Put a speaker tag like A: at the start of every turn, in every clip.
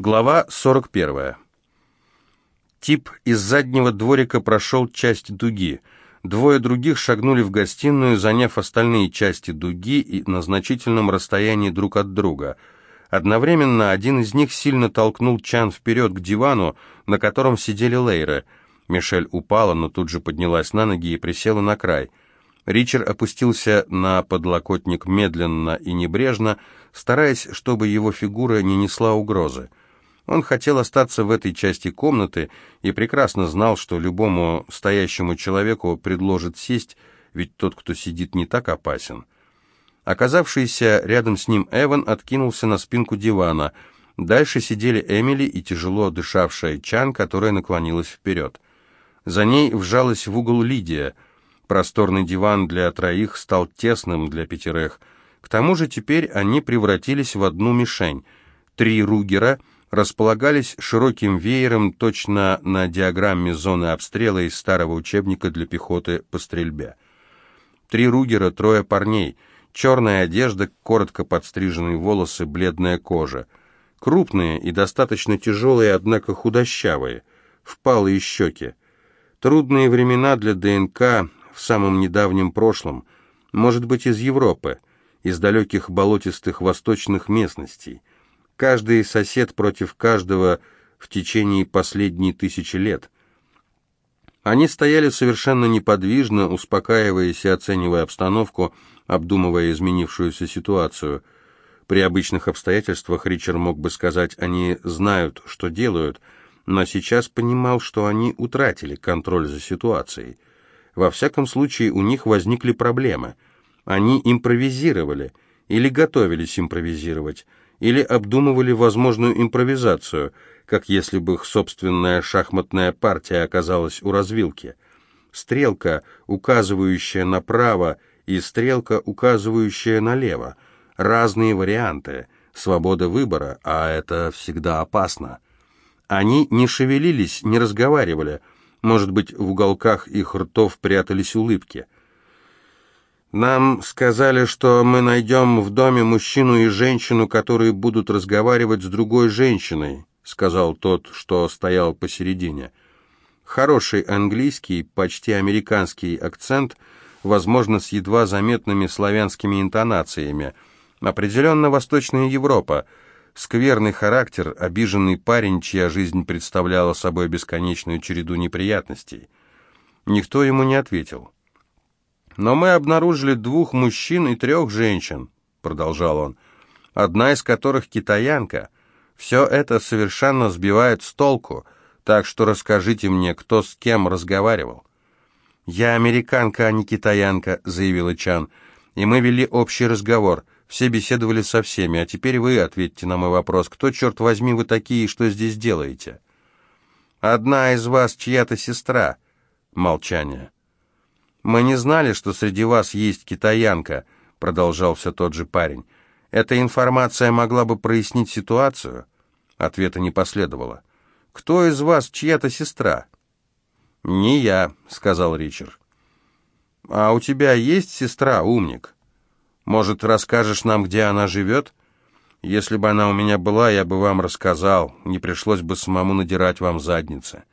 A: Глава 41. Тип из заднего дворика прошел часть дуги. Двое других шагнули в гостиную, заняв остальные части дуги и на значительном расстоянии друг от друга. Одновременно один из них сильно толкнул Чан вперед к дивану, на котором сидели Лейры. Мишель упала, но тут же поднялась на ноги и присела на край. Ричард опустился на подлокотник медленно и небрежно, стараясь, чтобы его фигура не несла угрозы. Он хотел остаться в этой части комнаты и прекрасно знал, что любому стоящему человеку предложит сесть, ведь тот, кто сидит, не так опасен. Оказавшийся рядом с ним Эван откинулся на спинку дивана. Дальше сидели Эмили и тяжело дышавшая Чан, которая наклонилась вперед. За ней вжалась в угол Лидия. Просторный диван для троих стал тесным для пятерых. К тому же теперь они превратились в одну мишень. Три Ругера — располагались широким веером точно на диаграмме зоны обстрела из старого учебника для пехоты по стрельбе. Три Ругера, трое парней, черная одежда, коротко подстриженные волосы, бледная кожа. Крупные и достаточно тяжелые, однако худощавые, впалые щеки. Трудные времена для ДНК в самом недавнем прошлом, может быть, из Европы, из далеких болотистых восточных местностей – Каждый сосед против каждого в течение последней тысячи лет. Они стояли совершенно неподвижно, успокаиваясь и оценивая обстановку, обдумывая изменившуюся ситуацию. При обычных обстоятельствах Ричард мог бы сказать, они знают, что делают, но сейчас понимал, что они утратили контроль за ситуацией. Во всяком случае, у них возникли проблемы. Они импровизировали или готовились импровизировать или обдумывали возможную импровизацию, как если бы их собственная шахматная партия оказалась у развилки. Стрелка, указывающая направо, и стрелка, указывающая налево. Разные варианты, свобода выбора, а это всегда опасно. Они не шевелились, не разговаривали. Может быть, в уголках их ртов прятались улыбки – нам сказали, что мы найдем в доме мужчину и женщину, которые будут разговаривать с другой женщиной, сказал тот, что стоял посередине. Хороший английский, почти американский акцент, возможно, с едва заметными славянскими интонациями. Определенно Восточная Европа. Скверный характер, обиженный парень, чья жизнь представляла собой бесконечную череду неприятностей. Никто ему не ответил. «Но мы обнаружили двух мужчин и трех женщин», — продолжал он, «одна из которых китаянка. Все это совершенно сбивает с толку, так что расскажите мне, кто с кем разговаривал». «Я американка, а не китаянка», — заявила Чан, «и мы вели общий разговор». Все беседовали со всеми, а теперь вы ответьте на мой вопрос. Кто, черт возьми, вы такие и что здесь делаете? Одна из вас чья-то сестра. Молчание. «Мы не знали, что среди вас есть китаянка», — продолжал все тот же парень. «Эта информация могла бы прояснить ситуацию?» Ответа не последовало. «Кто из вас чья-то сестра?» «Не я», — сказал Ричард. «А у тебя есть сестра, умник? Может, расскажешь нам, где она живет? Если бы она у меня была, я бы вам рассказал, не пришлось бы самому надирать вам задницы».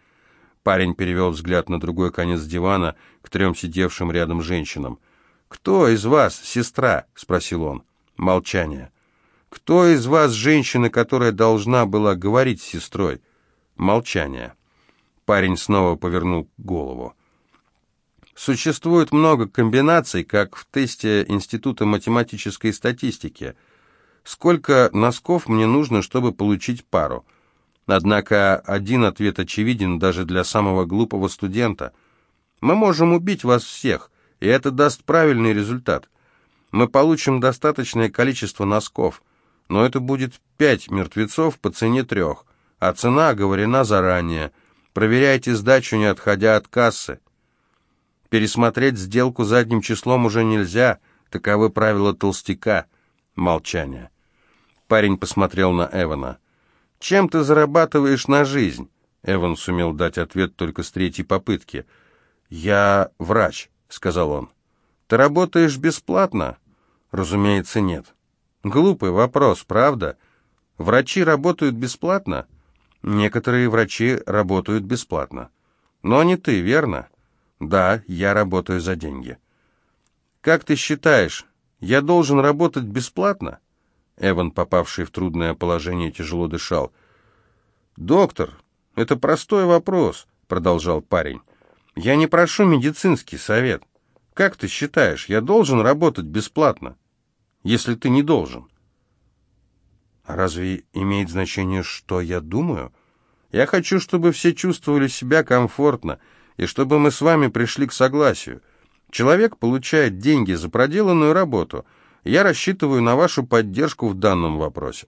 A: Парень перевел взгляд на другой конец дивана, к трем сидевшим рядом женщинам. «Кто из вас сестра?» — спросил он. Молчание. «Кто из вас женщина, которая должна была говорить с сестрой?» Молчание. Парень снова повернул голову. Существует много комбинаций, как в тесте Института математической статистики. Сколько носков мне нужно, чтобы получить пару? Однако один ответ очевиден даже для самого глупого студента. Мы можем убить вас всех, и это даст правильный результат. Мы получим достаточное количество носков, но это будет пять мертвецов по цене трех, а цена оговорена заранее. Проверяйте сдачу, не отходя от кассы. Пересмотреть сделку задним числом уже нельзя, таковы правила толстяка. Молчание. Парень посмотрел на Эвана. Чем ты зарабатываешь на жизнь?» Эван сумел дать ответ только с третьей попытки. «Я врач», — сказал он. «Ты работаешь бесплатно?» «Разумеется, нет». «Глупый вопрос, правда?» Врачи работают бесплатно? Некоторые врачи работают бесплатно. Но не ты, верно? Да, я работаю за деньги. Как ты считаешь, я должен работать бесплатно? Эван, попавший в трудное положение, тяжело дышал. «Доктор, это простой вопрос», — продолжал парень. «Я не прошу медицинский совет. Как ты считаешь, я должен работать бесплатно, если ты не должен?» «А разве имеет значение, что я думаю? Я хочу, чтобы все чувствовали себя комфортно, и чтобы мы с вами пришли к согласию. Человек получает деньги за проделанную работу. Я рассчитываю на вашу поддержку в данном вопросе».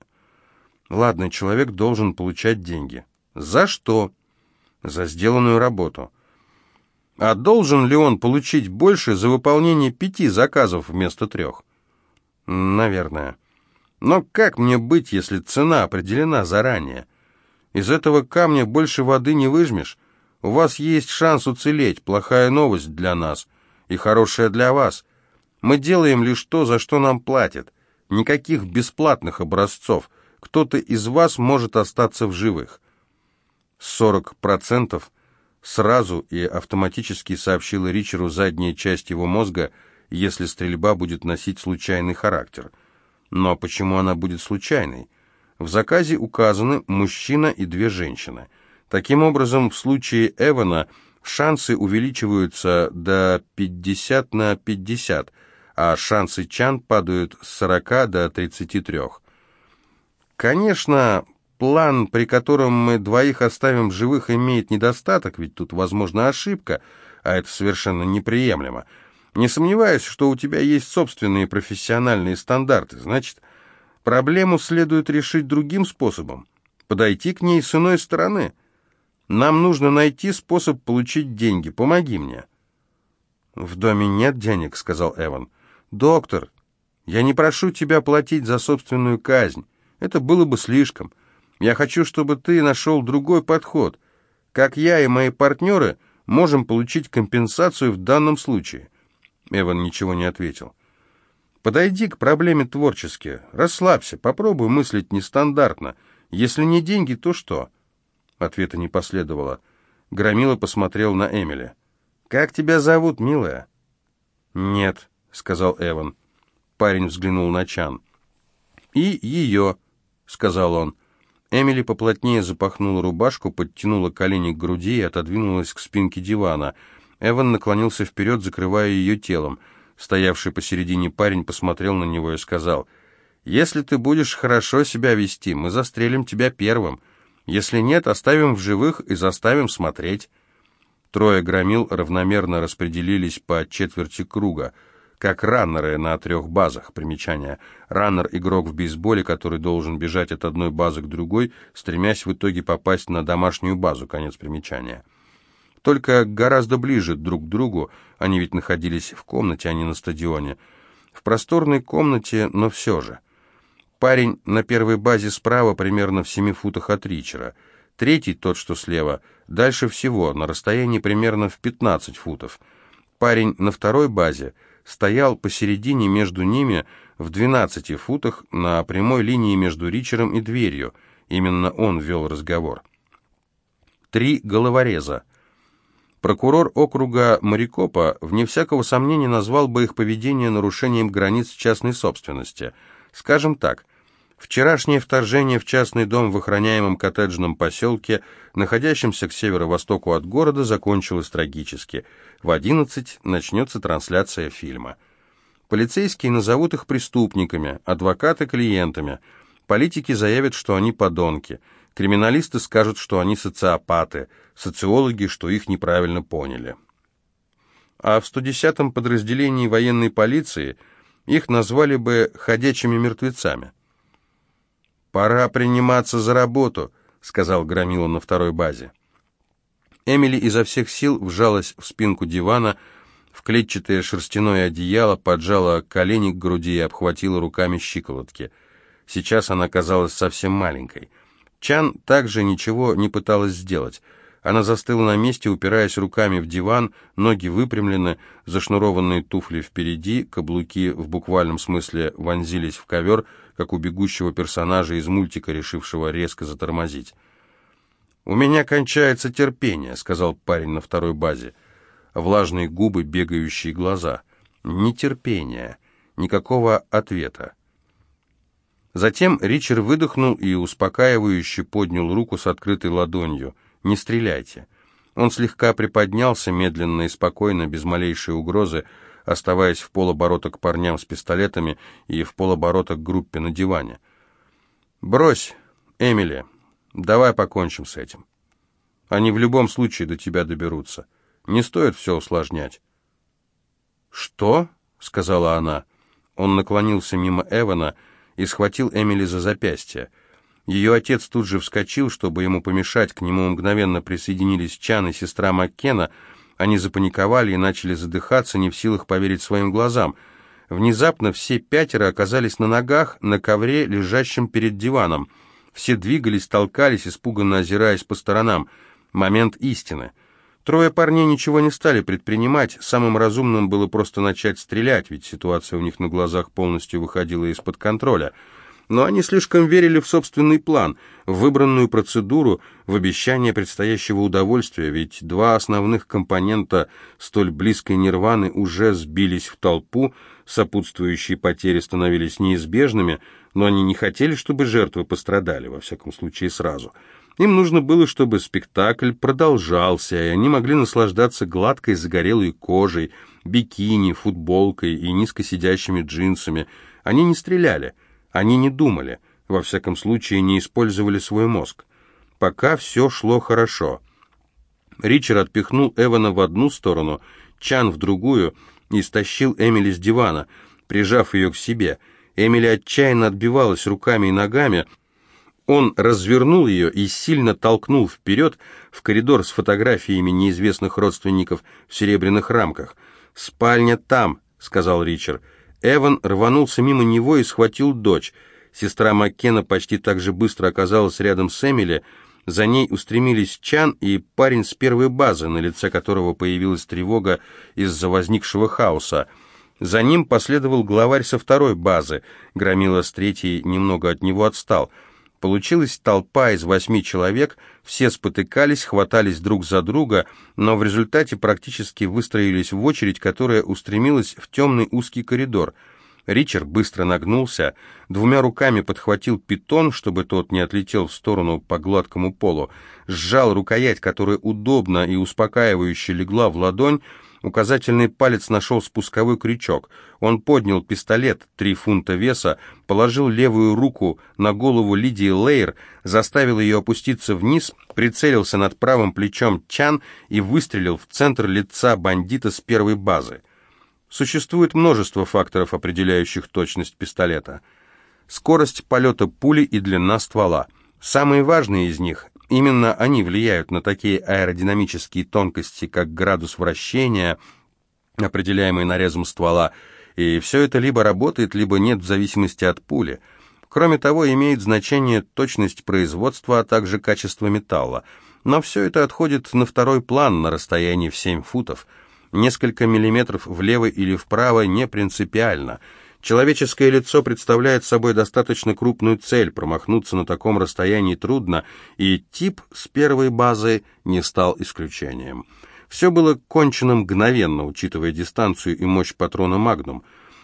A: «Ладно, человек должен получать деньги. За что?» «За сделанную работу». «А должен ли он получить больше за выполнение пяти заказов вместо трех?» «Наверное». Но как мне быть, если цена определена заранее? Из этого камня больше воды не выжмешь. У вас есть шанс уцелеть, плохая новость для нас и хорошая для вас. Мы делаем лишь то, за что нам платят. Никаких бесплатных образцов. Кто-то из вас может остаться в живых. Сорок процентов сразу и автоматически сообщила Ричеру задняя часть его мозга, если стрельба будет носить случайный характер – но почему она будет случайной? В заказе указаны мужчина и две женщины. Таким образом, в случае Эвана шансы увеличиваются до 50 на 50, а шансы Чан падают с 40 до 33. Конечно, план, при котором мы двоих оставим живых, имеет недостаток, ведь тут возможна ошибка, а это совершенно неприемлемо. Не сомневаюсь, что у тебя есть собственные профессиональные стандарты. Значит, проблему следует решить другим способом. Подойти к ней с иной стороны. Нам нужно найти способ получить деньги. Помоги мне». «В доме нет денег», — сказал Эван. «Доктор, я не прошу тебя платить за собственную казнь. Это было бы слишком. Я хочу, чтобы ты нашел другой подход. Как я и мои партнеры можем получить компенсацию в данном случае». Эван ничего не ответил. «Подойди к проблеме творчески. Расслабься, попробуй мыслить нестандартно. Если не деньги, то что?» Ответа не последовало. Громила посмотрел на Эмили. «Как тебя зовут, милая?» «Нет», — сказал Эван. Парень взглянул на Чан. «И ее», — сказал он. Эмили поплотнее запахнула рубашку, подтянула колени к груди и отодвинулась к спинке дивана — Эван наклонился вперед, закрывая ее телом. Стоявший посередине парень посмотрел на него и сказал, «Если ты будешь хорошо себя вести, мы застрелим тебя первым. Если нет, оставим в живых и заставим смотреть». Трое громил равномерно распределились по четверти круга, как раннеры на трех базах. Примечание. Раннер – игрок в бейсболе, который должен бежать от одной базы к другой, стремясь в итоге попасть на домашнюю базу. Конец примечания только гораздо ближе друг к другу, они ведь находились в комнате, а не на стадионе. В просторной комнате, но все же. Парень на первой базе справа, примерно в семи футах от Ричера. Третий, тот, что слева, дальше всего, на расстоянии примерно в 15 футов. Парень на второй базе стоял посередине между ними в 12 футах на прямой линии между Ричером и дверью. Именно он вел разговор. Три головореза — Прокурор округа Марикопа, вне всякого сомнения, назвал бы их поведение нарушением границ частной собственности. Скажем так, вчерашнее вторжение в частный дом в охраняемом коттеджном поселке, находящемся к северо-востоку от города, закончилось трагически. В 11 начнется трансляция фильма. Полицейские назовут их преступниками, адвокаты – клиентами. Политики заявят, что они подонки – Криминалисты скажут, что они социопаты, социологи, что их неправильно поняли. А в 110-м подразделении военной полиции их назвали бы «ходячими мертвецами». «Пора приниматься за работу», — сказал Громила на второй базе. Эмили изо всех сил вжалась в спинку дивана, в клетчатое шерстяное одеяло, поджала колени к груди и обхватила руками щиколотки. Сейчас она казалась совсем маленькой — Чан также ничего не пыталась сделать. Она застыла на месте, упираясь руками в диван, ноги выпрямлены, зашнурованные туфли впереди, каблуки в буквальном смысле вонзились в ковер, как у бегущего персонажа из мультика, решившего резко затормозить. «У меня кончается терпение», — сказал парень на второй базе. Влажные губы, бегающие глаза. Нетерпение. Никакого ответа. Затем Ричард выдохнул и успокаивающе поднял руку с открытой ладонью. «Не стреляйте». Он слегка приподнялся, медленно и спокойно, без малейшей угрозы, оставаясь в полоборота к парням с пистолетами и в полоборота к группе на диване. «Брось, Эмили, давай покончим с этим. Они в любом случае до тебя доберутся. Не стоит все усложнять». «Что?» — сказала она. Он наклонился мимо Эвана и схватил Эмили за запястье. Ее отец тут же вскочил, чтобы ему помешать, к нему мгновенно присоединились Чан и сестра Маккена — они запаниковали и начали задыхаться, не в силах поверить своим глазам. Внезапно все пятеро оказались на ногах, на ковре, лежащем перед диваном. Все двигались, толкались, испуганно озираясь по сторонам. Момент истины. Трое парней ничего не стали предпринимать, самым разумным было просто начать стрелять, ведь ситуация у них на глазах полностью выходила из-под контроля — но они слишком верили в собственный план, в выбранную процедуру, в обещание предстоящего удовольствия, ведь два основных компонента столь близкой нирваны уже сбились в толпу, сопутствующие потери становились неизбежными, но они не хотели, чтобы жертвы пострадали, во всяком случае сразу. Им нужно было, чтобы спектакль продолжался, и они могли наслаждаться гладкой загорелой кожей, бикини, футболкой и низко сидящими джинсами. Они не стреляли — они не думали, во всяком случае не использовали свой мозг. Пока все шло хорошо. Ричард отпихнул Эвана в одну сторону, Чан в другую и стащил Эмили с дивана, прижав ее к себе. Эмили отчаянно отбивалась руками и ногами. Он развернул ее и сильно толкнул вперед в коридор с фотографиями неизвестных родственников в серебряных рамках. «Спальня там», — сказал Ричард. Эван рванулся мимо него и схватил дочь. Сестра Маккена почти так же быстро оказалась рядом с Эмили. За ней устремились Чан и парень с первой базы, на лице которого появилась тревога из-за возникшего хаоса. За ним последовал главарь со второй базы. Громила с третьей немного от него отстал — Получилась толпа из восьми человек, все спотыкались, хватались друг за друга, но в результате практически выстроились в очередь, которая устремилась в темный узкий коридор. Ричард быстро нагнулся, двумя руками подхватил питон, чтобы тот не отлетел в сторону по гладкому полу, сжал рукоять, которая удобно и успокаивающе легла в ладонь, Указательный палец нашел спусковой крючок. Он поднял пистолет, три фунта веса, положил левую руку на голову Лидии Лейер, заставил ее опуститься вниз, прицелился над правым плечом Чан и выстрелил в центр лица бандита с первой базы. Существует множество факторов, определяющих точность пистолета. Скорость полета пули и длина ствола. Самые важные из них Именно они влияют на такие аэродинамические тонкости, как градус вращения, определяемый нарезом ствола, и все это либо работает, либо нет в зависимости от пули. Кроме того, имеет значение точность производства, а также качество металла. Но все это отходит на второй план на расстоянии в 7 футов. Несколько миллиметров влево или вправо не принципиально – Человеческое лицо представляет собой достаточно крупную цель, промахнуться на таком расстоянии трудно, и тип с первой базы не стал исключением. Все было кончено мгновенно, учитывая дистанцию и мощь патрона «Магнум».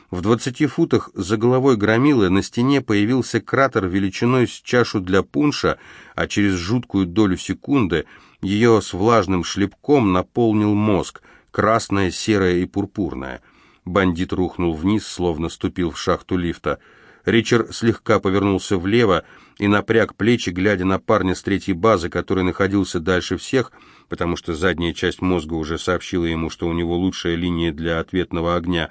A: В двадцати футах за головой громилы на стене появился кратер величиной с чашу для пунша, а через жуткую долю секунды ее с влажным шлепком наполнил мозг, красное, серое и пурпурное – Бандит рухнул вниз, словно ступил в шахту лифта. Ричард слегка повернулся влево и напряг плечи, глядя на парня с третьей базы, который находился дальше всех, потому что задняя часть мозга уже сообщила ему, что у него лучшая линия для ответного огня,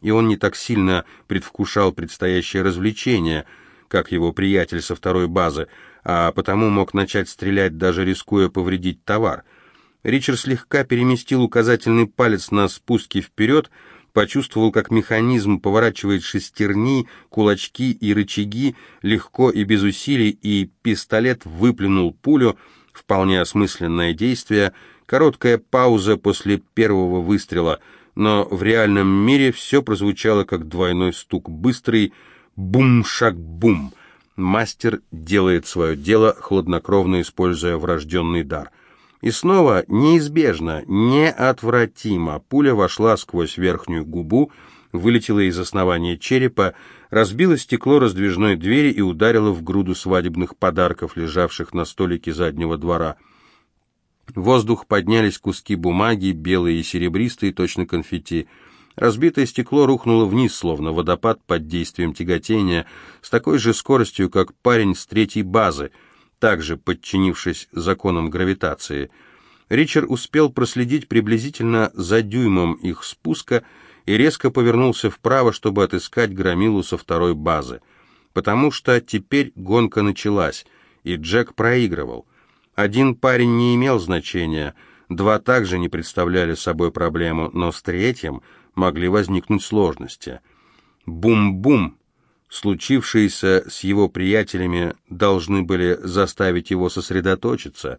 A: и он не так сильно предвкушал предстоящее развлечение, как его приятель со второй базы, а потому мог начать стрелять, даже рискуя повредить товар. Ричард слегка переместил указательный палец на спуске вперед, почувствовал, как механизм поворачивает шестерни, кулачки и рычаги легко и без усилий, и пистолет выплюнул пулю, вполне осмысленное действие, короткая пауза после первого выстрела, но в реальном мире все прозвучало как двойной стук, быстрый, Бум-шаг-бум. Мастер делает свое дело, хладнокровно используя врожденный дар. И снова неизбежно, неотвратимо пуля вошла сквозь верхнюю губу, вылетела из основания черепа, разбила стекло раздвижной двери и ударила в груду свадебных подарков, лежавших на столике заднего двора. В воздух поднялись куски бумаги, белые и серебристые, точно конфетти. Разбитое стекло рухнуло вниз, словно водопад под действием тяготения, с такой же скоростью, как парень с третьей базы, также подчинившись законам гравитации. Ричард успел проследить приблизительно за дюймом их спуска и резко повернулся вправо, чтобы отыскать громилу со второй базы. Потому что теперь гонка началась, и Джек проигрывал. Один парень не имел значения, два также не представляли собой проблему, но с третьим могли возникнуть сложности. Бум-бум, случившиеся с его приятелями, должны были заставить его сосредоточиться.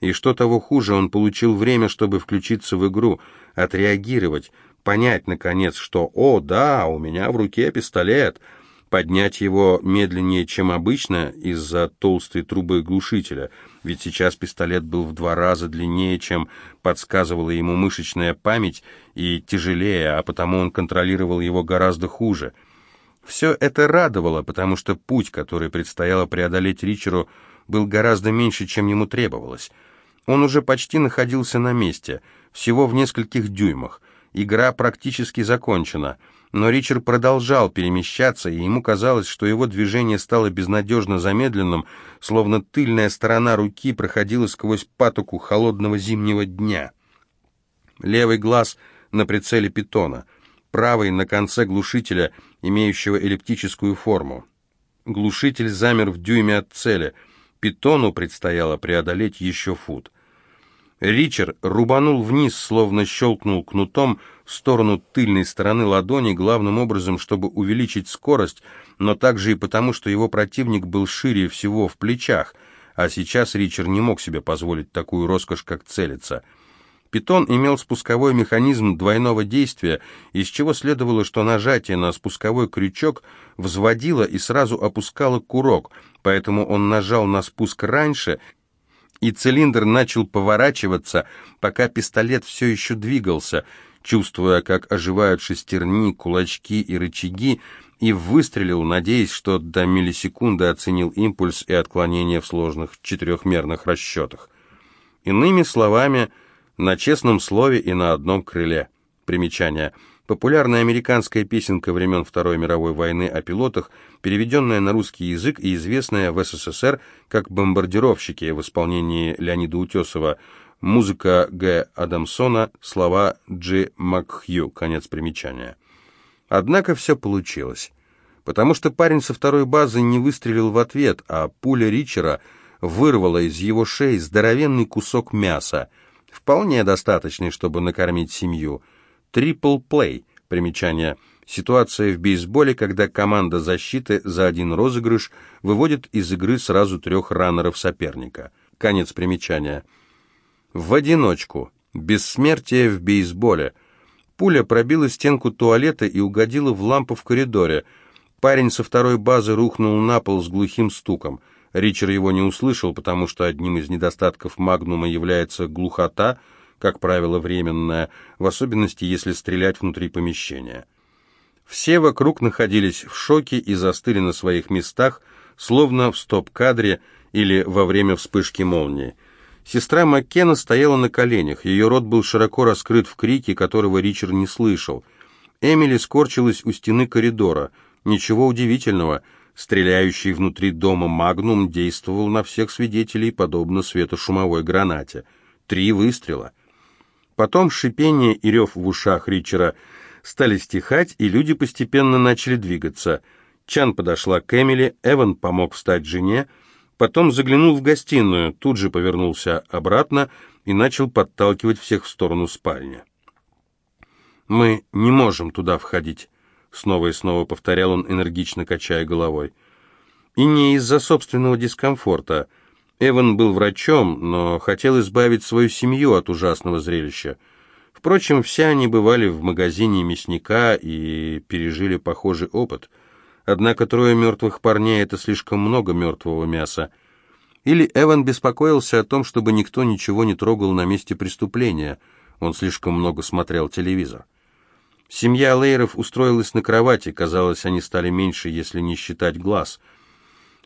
A: И что того хуже, он получил время, чтобы включиться в игру, отреагировать, понять, наконец, что «О, да, у меня в руке пистолет», поднять его медленнее, чем обычно, из-за толстой трубы глушителя, ведь сейчас пистолет был в два раза длиннее, чем подсказывала ему мышечная память, и тяжелее, а потому он контролировал его гораздо хуже. Все это радовало, потому что путь, который предстояло преодолеть Ричеру, был гораздо меньше, чем ему требовалось. Он уже почти находился на месте, всего в нескольких дюймах. Игра практически закончена — но Ричард продолжал перемещаться, и ему казалось, что его движение стало безнадежно замедленным, словно тыльная сторона руки проходила сквозь патоку холодного зимнего дня. Левый глаз на прицеле питона, правый на конце глушителя, имеющего эллиптическую форму. Глушитель замер в дюйме от цели. Питону предстояло преодолеть еще фут. Ричард рубанул вниз, словно щелкнул кнутом, в сторону тыльной стороны ладони, главным образом, чтобы увеличить скорость, но также и потому, что его противник был шире всего в плечах, а сейчас Ричард не мог себе позволить такую роскошь, как целиться. Питон имел спусковой механизм двойного действия, из чего следовало, что нажатие на спусковой крючок взводило и сразу опускало курок, поэтому он нажал на спуск раньше – и цилиндр начал поворачиваться, пока пистолет все еще двигался, чувствуя, как оживают шестерни, кулачки и рычаги, и выстрелил, надеясь, что до миллисекунды оценил импульс и отклонение в сложных четырехмерных расчетах. Иными словами, на честном слове и на одном крыле. Примечание – Популярная американская песенка времен Второй мировой войны о пилотах, переведенная на русский язык и известная в СССР как «Бомбардировщики» в исполнении Леонида Утесова, музыка Г. Адамсона, слова Джи Макхью, конец примечания. Однако все получилось, потому что парень со второй базы не выстрелил в ответ, а пуля Ричера вырвала из его шеи здоровенный кусок мяса, вполне достаточный, чтобы накормить семью – Трипл-плей. Примечание. Ситуация в бейсболе, когда команда защиты за один розыгрыш выводит из игры сразу трех раннеров соперника. Конец примечания. В одиночку. Бессмертие в бейсболе. Пуля пробила стенку туалета и угодила в лампу в коридоре. Парень со второй базы рухнул на пол с глухим стуком. Ричард его не услышал, потому что одним из недостатков магнума является глухота – как правило, временная, в особенности, если стрелять внутри помещения. Все вокруг находились в шоке и застыли на своих местах, словно в стоп-кадре или во время вспышки молнии. Сестра Маккена стояла на коленях, ее рот был широко раскрыт в крике, которого Ричард не слышал. Эмили скорчилась у стены коридора. Ничего удивительного, стреляющий внутри дома «Магнум» действовал на всех свидетелей, подобно светошумовой гранате. Три выстрела — Потом шипение и рев в ушах Ричера стали стихать, и люди постепенно начали двигаться. Чан подошла к Эмили, Эван помог встать жене, потом заглянул в гостиную, тут же повернулся обратно и начал подталкивать всех в сторону спальни. «Мы не можем туда входить», — снова и снова повторял он, энергично качая головой. «И не из-за собственного дискомфорта». Эван был врачом, но хотел избавить свою семью от ужасного зрелища. Впрочем, все они бывали в магазине мясника и пережили похожий опыт. Однако трое мертвых парней — это слишком много мертвого мяса. Или Эван беспокоился о том, чтобы никто ничего не трогал на месте преступления. Он слишком много смотрел телевизор. Семья Лейеров устроилась на кровати, казалось, они стали меньше, если не считать глаз.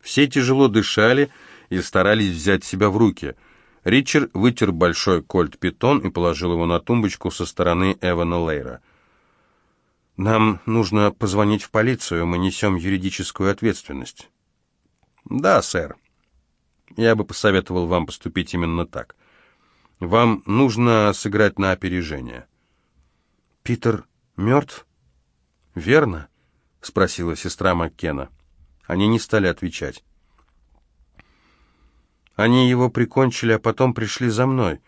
A: Все тяжело дышали и старались взять себя в руки. Ричард вытер большой кольт-питон и положил его на тумбочку со стороны Эвана Лейра. «Нам нужно позвонить в полицию, мы несем юридическую ответственность». «Да, сэр. Я бы посоветовал вам поступить именно так. Вам нужно сыграть на опережение».
B: «Питер мертв?»
A: «Верно?» — спросила сестра Маккена. Они не стали отвечать. «Они его прикончили, а потом пришли за мной.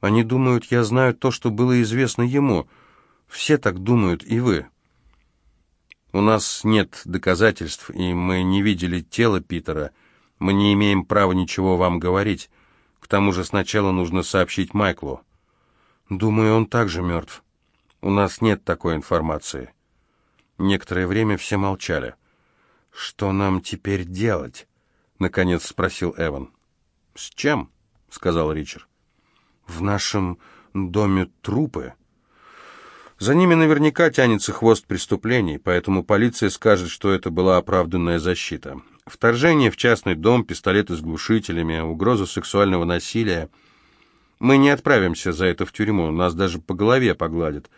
A: Они думают, я знаю то, что было известно ему. Все так думают, и вы». «У нас нет доказательств, и мы не видели тело Питера. Мы не имеем права ничего вам говорить. К тому же сначала нужно сообщить Майклу».
B: «Думаю, он также мертв».
A: У нас нет такой информации. Некоторое время все молчали.
B: Что нам теперь делать? наконец спросил Эван.
A: С чем? сказал Ричард.
B: В нашем доме трупы.
A: За ними наверняка тянется хвост преступлений, поэтому полиция скажет, что это была оправданная защита. Вторжение в частный дом, пистолеты с глушителями, угроза сексуального насилия. Мы не отправимся за это в тюрьму, нас даже по голове погладят.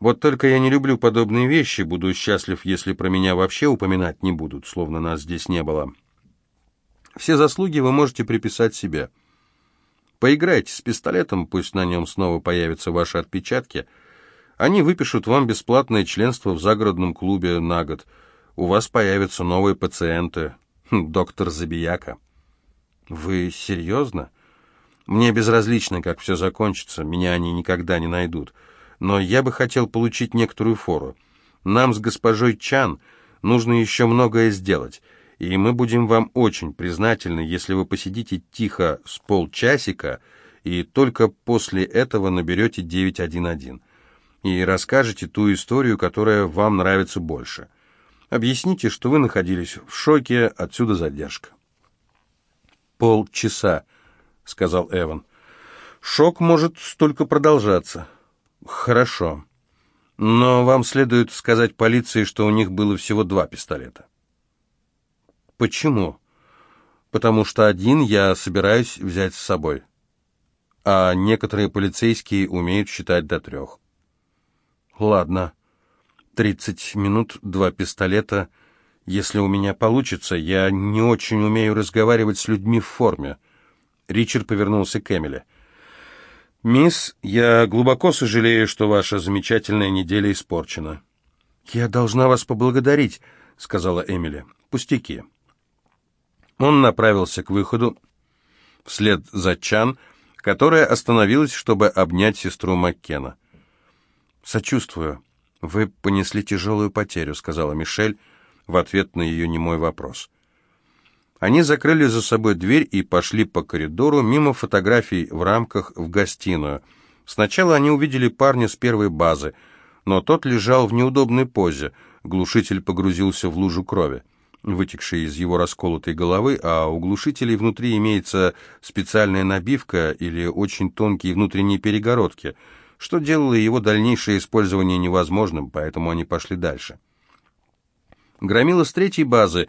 A: Вот только я не люблю подобные вещи, буду счастлив, если про меня вообще упоминать не будут, словно нас здесь не было. Все заслуги вы можете приписать себе. Поиграйте с пистолетом, пусть на нем снова появятся ваши отпечатки. Они выпишут вам бесплатное членство в загородном клубе на год. У вас появятся новые пациенты. Хм, доктор Забияка.
B: Вы серьезно?
A: Мне безразлично, как все закончится, меня они никогда не найдут но я бы хотел получить некоторую фору. Нам с госпожой Чан нужно еще многое сделать, и мы будем вам очень признательны, если вы посидите тихо с полчасика и только после этого наберете 911 и расскажете ту историю, которая вам нравится больше. Объясните, что вы находились в шоке, отсюда задержка. «Полчаса», — сказал Эван. «Шок может столько продолжаться». «Хорошо. Но вам следует сказать полиции, что у них было всего два пистолета». «Почему?» «Потому что один я собираюсь взять с собой, а некоторые полицейские умеют считать до трех». «Ладно. Тридцать минут, два пистолета. Если у меня получится, я не очень умею разговаривать с людьми в форме». Ричард повернулся к Эмиле. «Мисс, я глубоко сожалею, что ваша замечательная неделя испорчена».
B: «Я должна вас поблагодарить», — сказала Эмили.
A: «Пустяки». Он направился к выходу, вслед за Чан, которая остановилась, чтобы обнять сестру Маккена.
B: «Сочувствую. Вы понесли тяжелую потерю», — сказала Мишель в ответ на ее немой вопрос.
A: Они закрыли за собой дверь и пошли по коридору мимо фотографий в рамках в гостиную. Сначала они увидели парня с первой базы, но тот лежал в неудобной позе. Глушитель погрузился в лужу крови, вытекшей из его расколотой головы, а у глушителей внутри имеется специальная набивка или очень тонкие внутренние перегородки, что делало его дальнейшее использование невозможным, поэтому они пошли дальше. Громила с третьей базы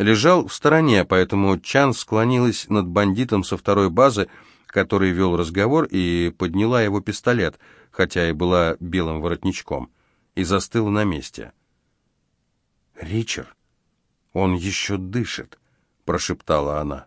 A: лежал в стороне, поэтому Чан склонилась над бандитом со второй базы, который вел разговор, и подняла его пистолет, хотя и была белым воротничком, и застыла на месте.
B: «Ричард, он еще дышит», — прошептала она.